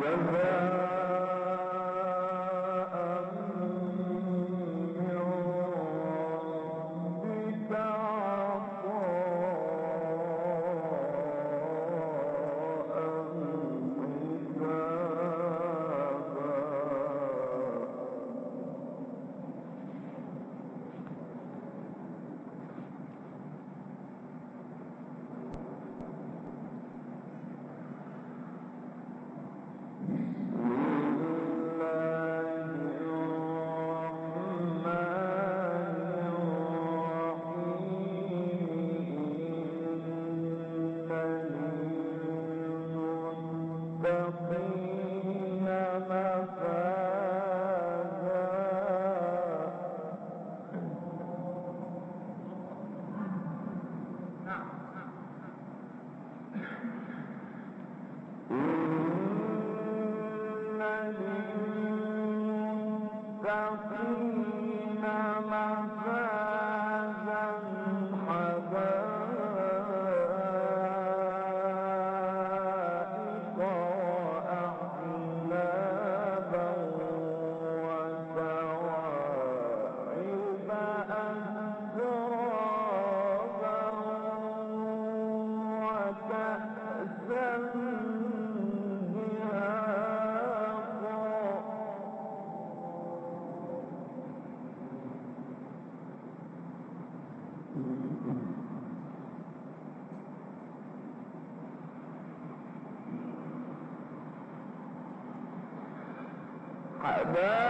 Well, man. Akbar.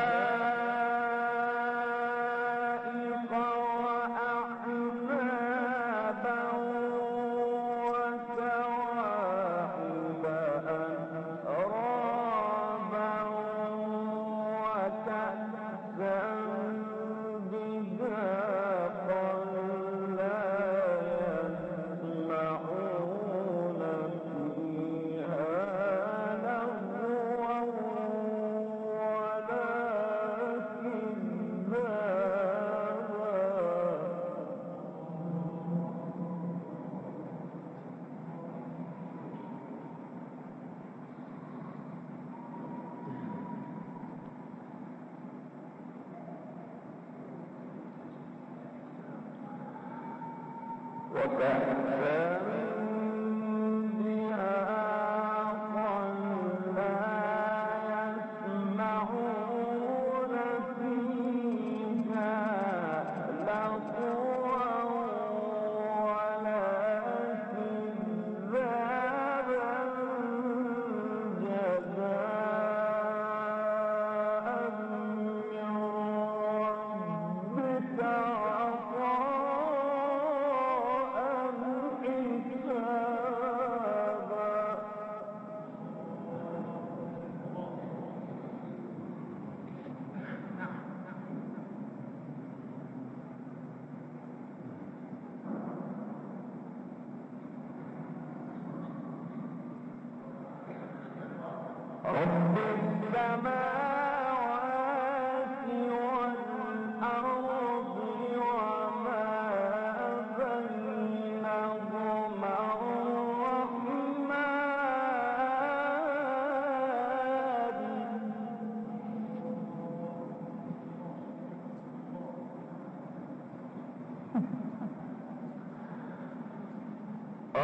that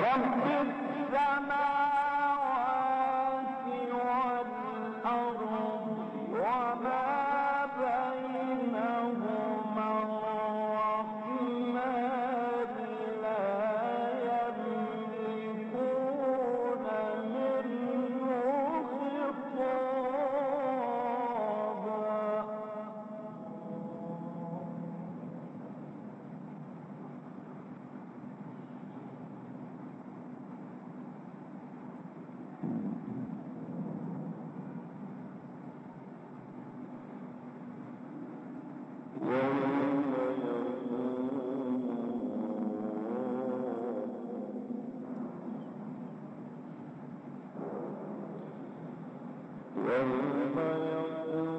رب السماوات يوم يقول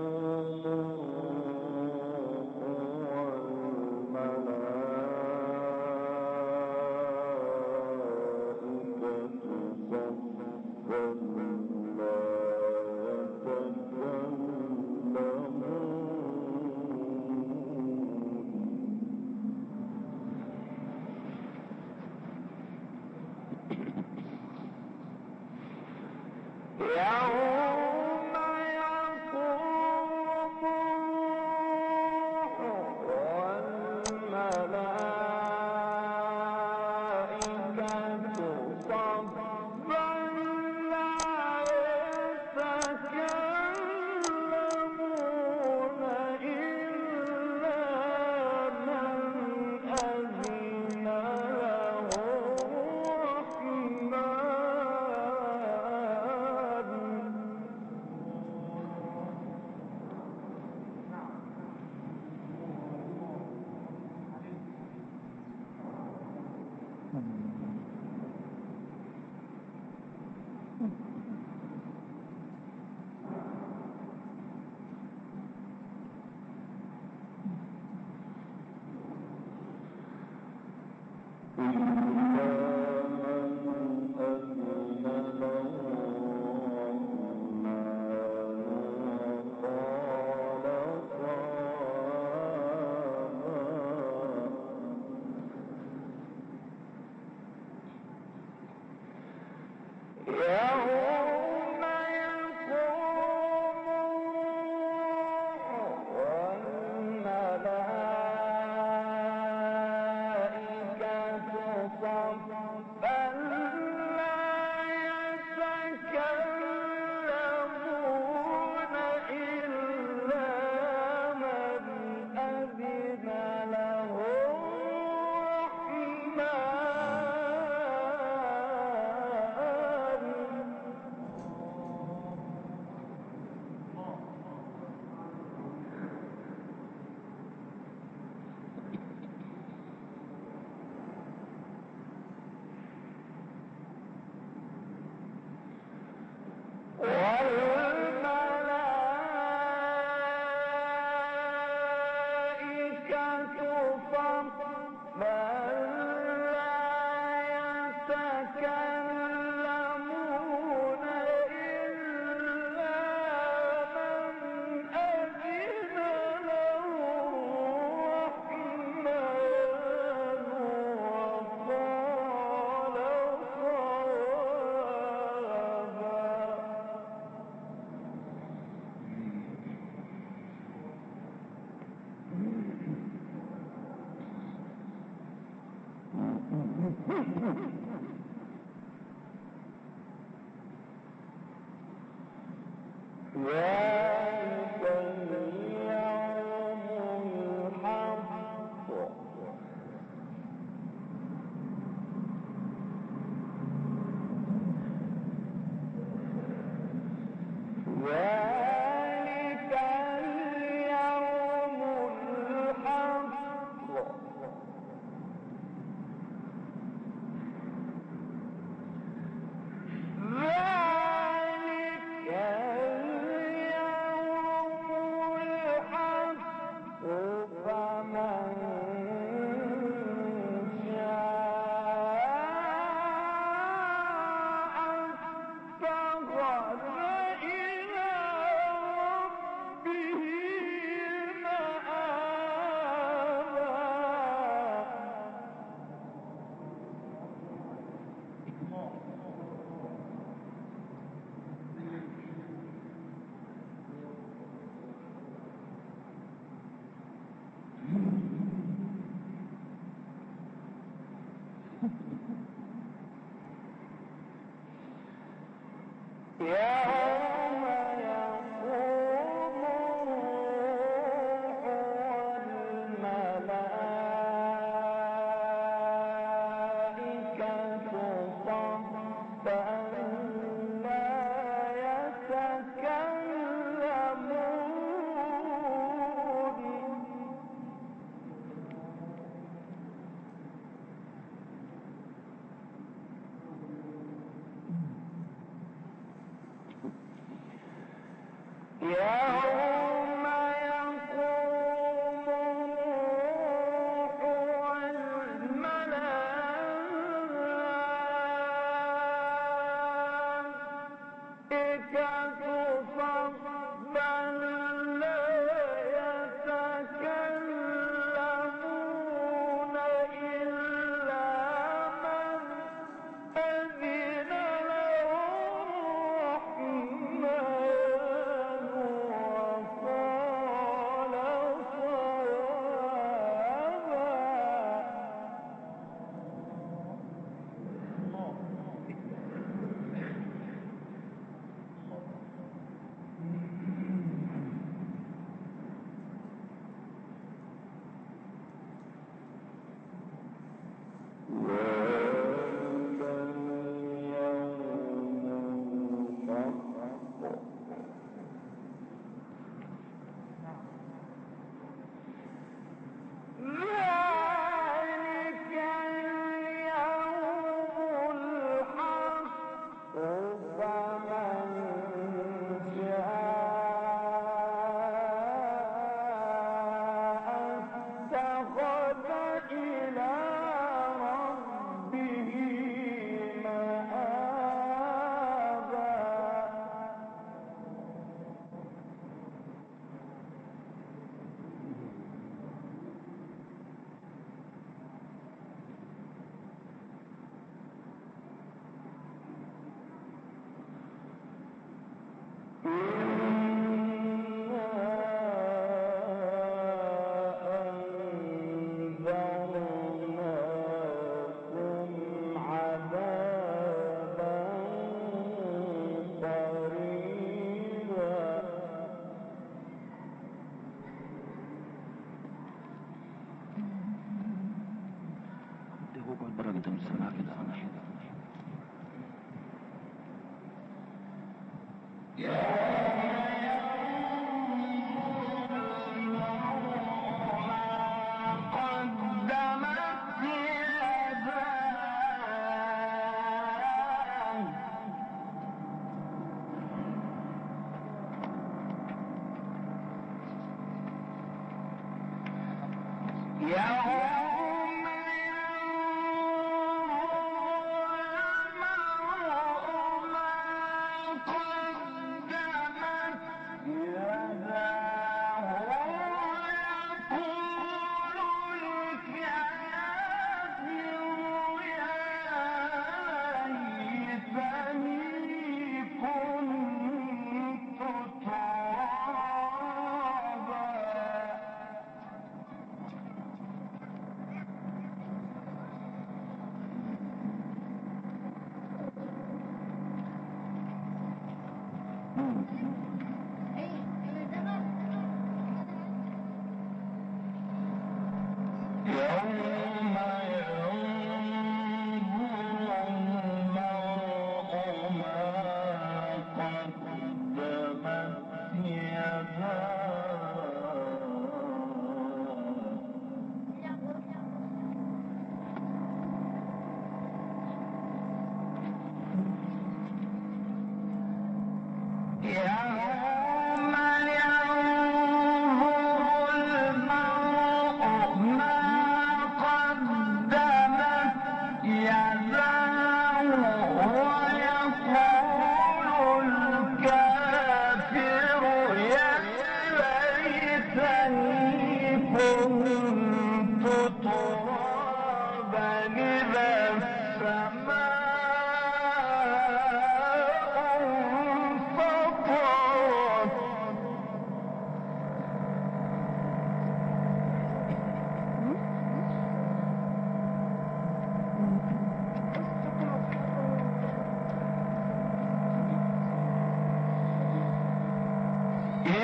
يهوى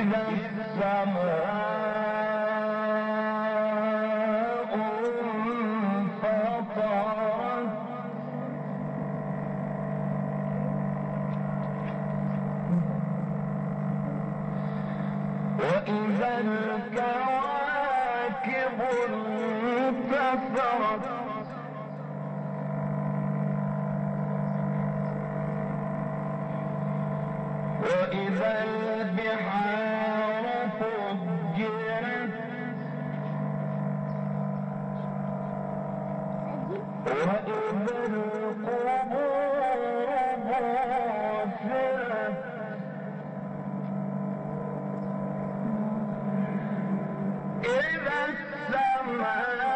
إذا السماء إذا السماء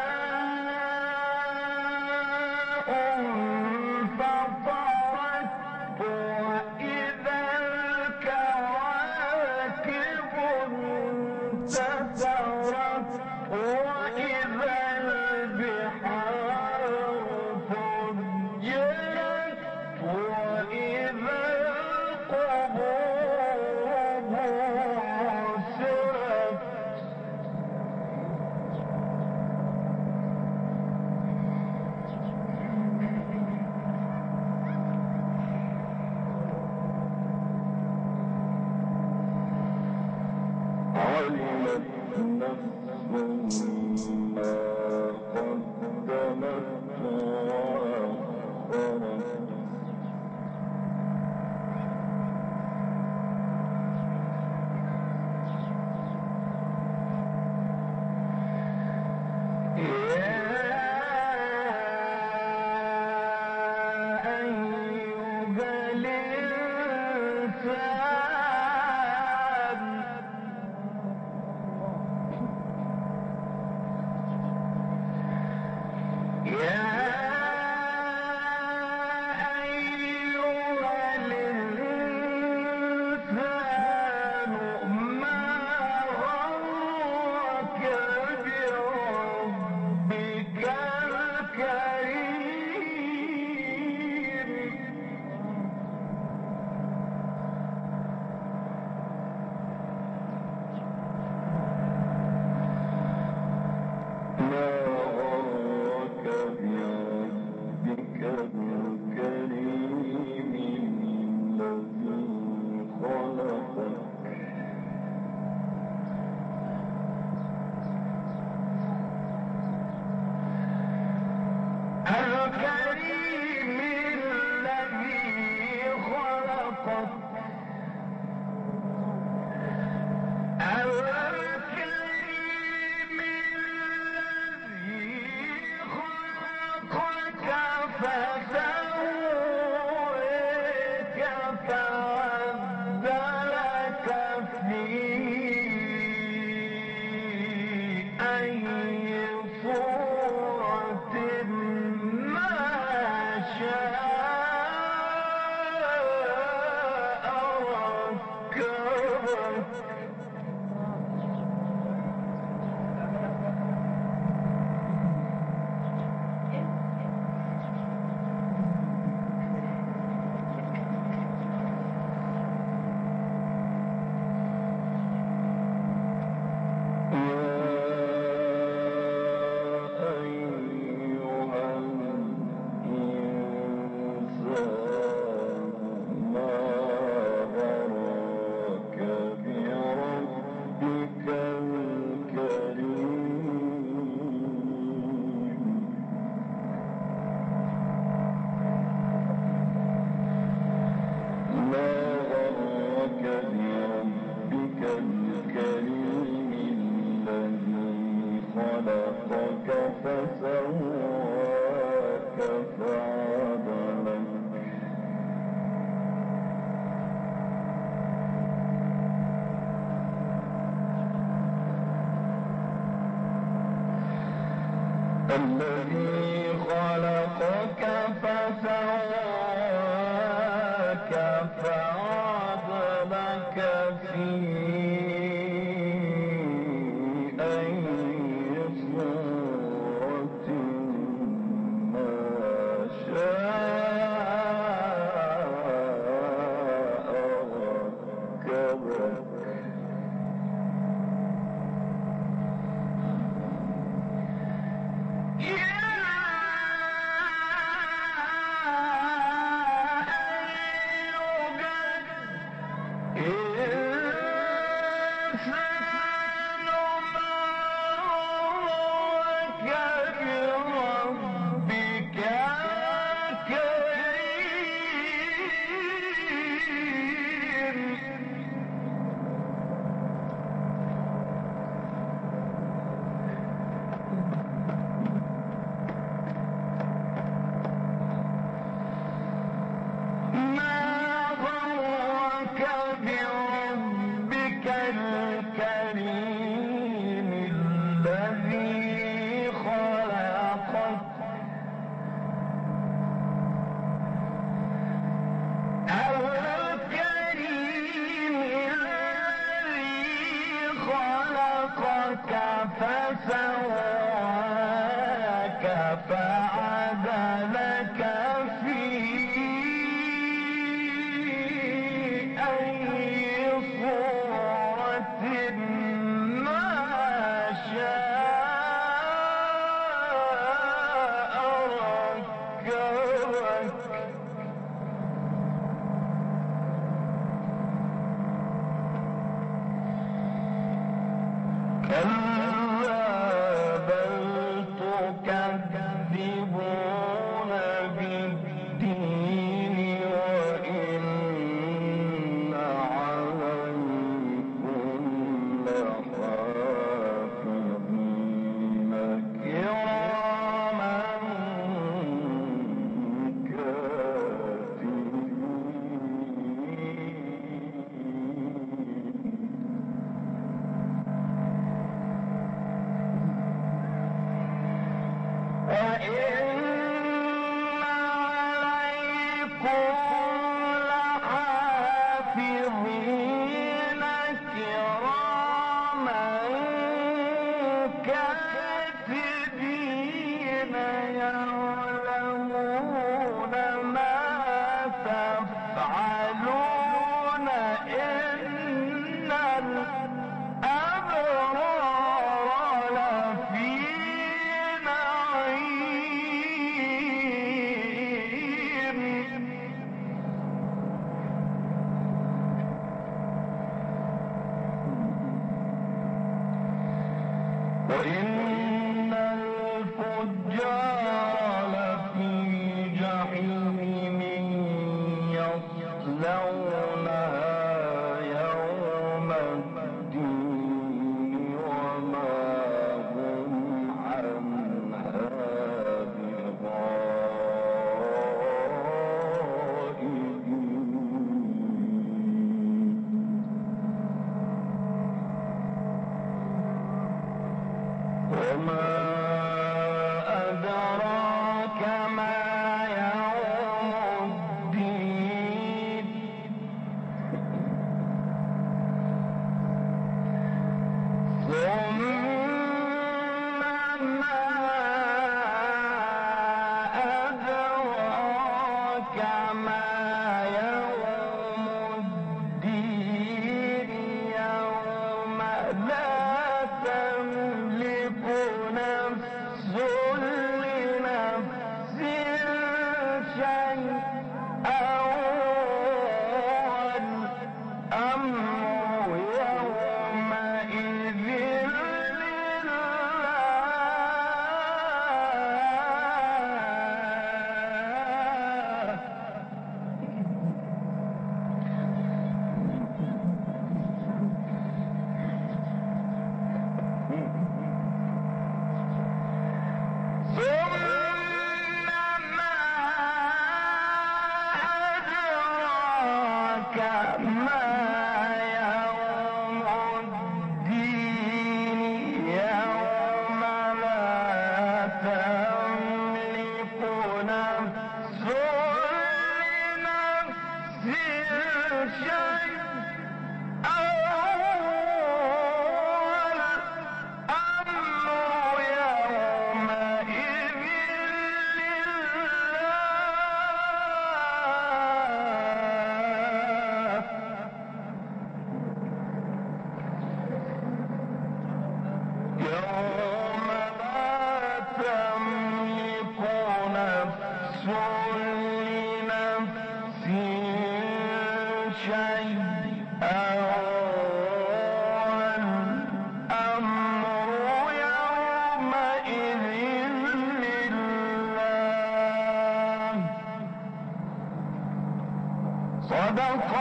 out round. about